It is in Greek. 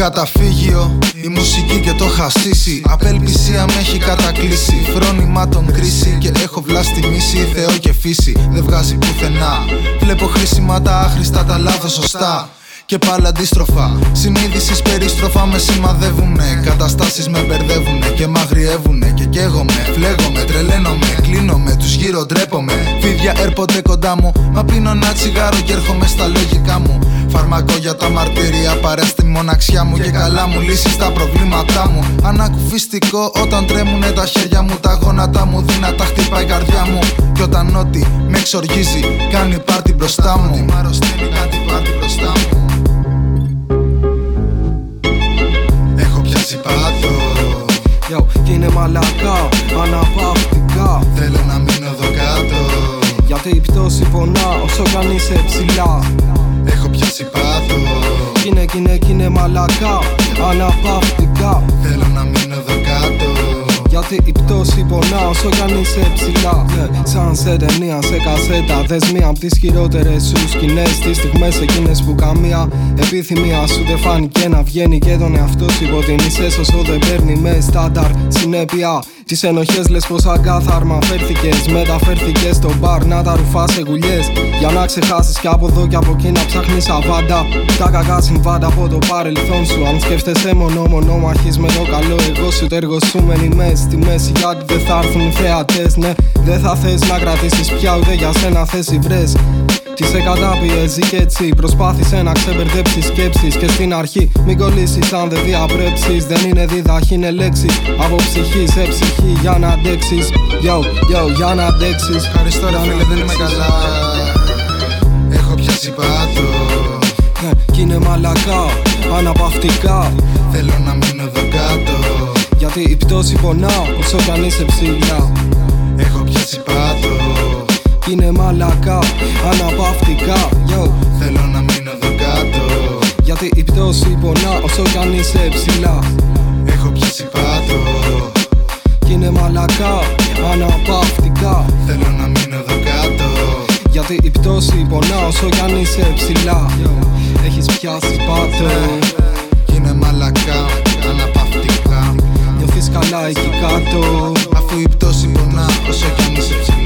Καταφύγιο, η μουσική και το χασίσι. Απελπισία με έχει κατακλείσει Φρόνημα τον κρίση. Και έχω βλάστη μίση Θεό και φύση δεν βγάζει πουθενά. Βλέπω χρήσιμα τα άχρηστα, τα λάθος σωστά και πάλι αντίστροφα. Συνείδησης περιστροφά με σημαδεύουνε. Καταστάσεις με μπερδεύουνε και μ' αγριεύουνε. Και καίγομαι, φλέγομαι, τρελαίνομαι, κλείνομαι, τους γύρω ντρέπομαι. Φίδια έρχονται κοντά μου. Μα πίνω ένα τσιγάρο και έρχομαι στα λογικά μου. Φαρμακό για τα μαρτύρια, παρέα στη μοναξιά μου. Και καλά μου λύσεις στα προβλήματά μου. Ανακουφιστικό όταν τρέμουνε τα χέρια μου. Τα γόνατα μου δυνατά χτυπάει η καρδιά μου. Και όταν ό,τι με εξοργίζει, κάνει πάρτι μπροστά μου. Ό,τι μ' αρρωσταίνει, κάτι πάρτι μπροστά μου. Μαλακά, αναπαυτικά Θέλω να μείνω εδώ κάτω. Γιατί η πτώση πονά όσο κάνει σε ψηλά Έχω πιάσει πάθος. Κι είναι, κι είναι, κι είναι μαλακά, αναπαυτικά Θέλω να μείνω εδώ κάτω. Γιατί η πτώση πονά όσο κάνει σε ψηλά yeah. Σαν σε ταινία, σε κασέτα Δες μία απ' τις χειρότερες σου σκηνές Τις στιγμές εκείνες που καμία επιθυμία σου δεν φάνηκε να βγαίνει Και τον εαυτό σου υποτιμήσες όσο δεν παίρνει μες στάνταρ συνέπεια τις ενοχές λες πως αγκάθαρμα φέρθηκες. Μεταφέρθηκες στο μπαρ να τα ρουφάς σε γουλιές. Για να ξεχάσεις κι από εδώ κι από εκεί να ψάχνεις αβάντα. Τα κακά συμβάντα από το παρελθόν σου. Αν σκέφτεσαι μόνο μονομαχή με το καλό εγώ σου. Το εργοσούμενοι μες στη μέση γιατί δεν θα έρθουν οι θεατές. Ναι, δεν θα θες να κρατήσεις πια ούτε για σένα θέση βρες. Τις σε καταπιέζει και έτσι προσπάθησε να ξεμπερδέψεις σκέψεις. Και στην αρχή μην κολλήσεις αν δεν διαπρέψεις. Δεν είναι δίδαχη, είναι λέξη. Από ψυχή σε ψυχή για να αντέξεις. Yo, yo, για να αντέξεις. Ευχαριστώ ρε φίλε, δεν είμαι καλά. Έχω πιάσει πάθο. Ναι, κι είναι μαλακά, αναπαυτικά. Θέλω να μείνω εδώ κάτω. Γιατί η πτώση πονά όσο κι είσαι ψηλά. Έχω πιάσει πάθο. Κι είναι μαλακά, αναπαυτικά. Yo, Θέλω να μείνω εδώ κάτω. γιατί η πτώση πονά όσο κι είσαι ψηλά. Έχω πιάσει πάθο. Πρώτη η πτώση πονά όσο κι αν είσαι ψηλά. Έχεις πιάσει πάτο Είναι μαλακά, αναπαυτικά. Νιώθεις καλά εκεί κάτω. Αφού η πτώση πονά όσο κι αν είσαι ψηλά.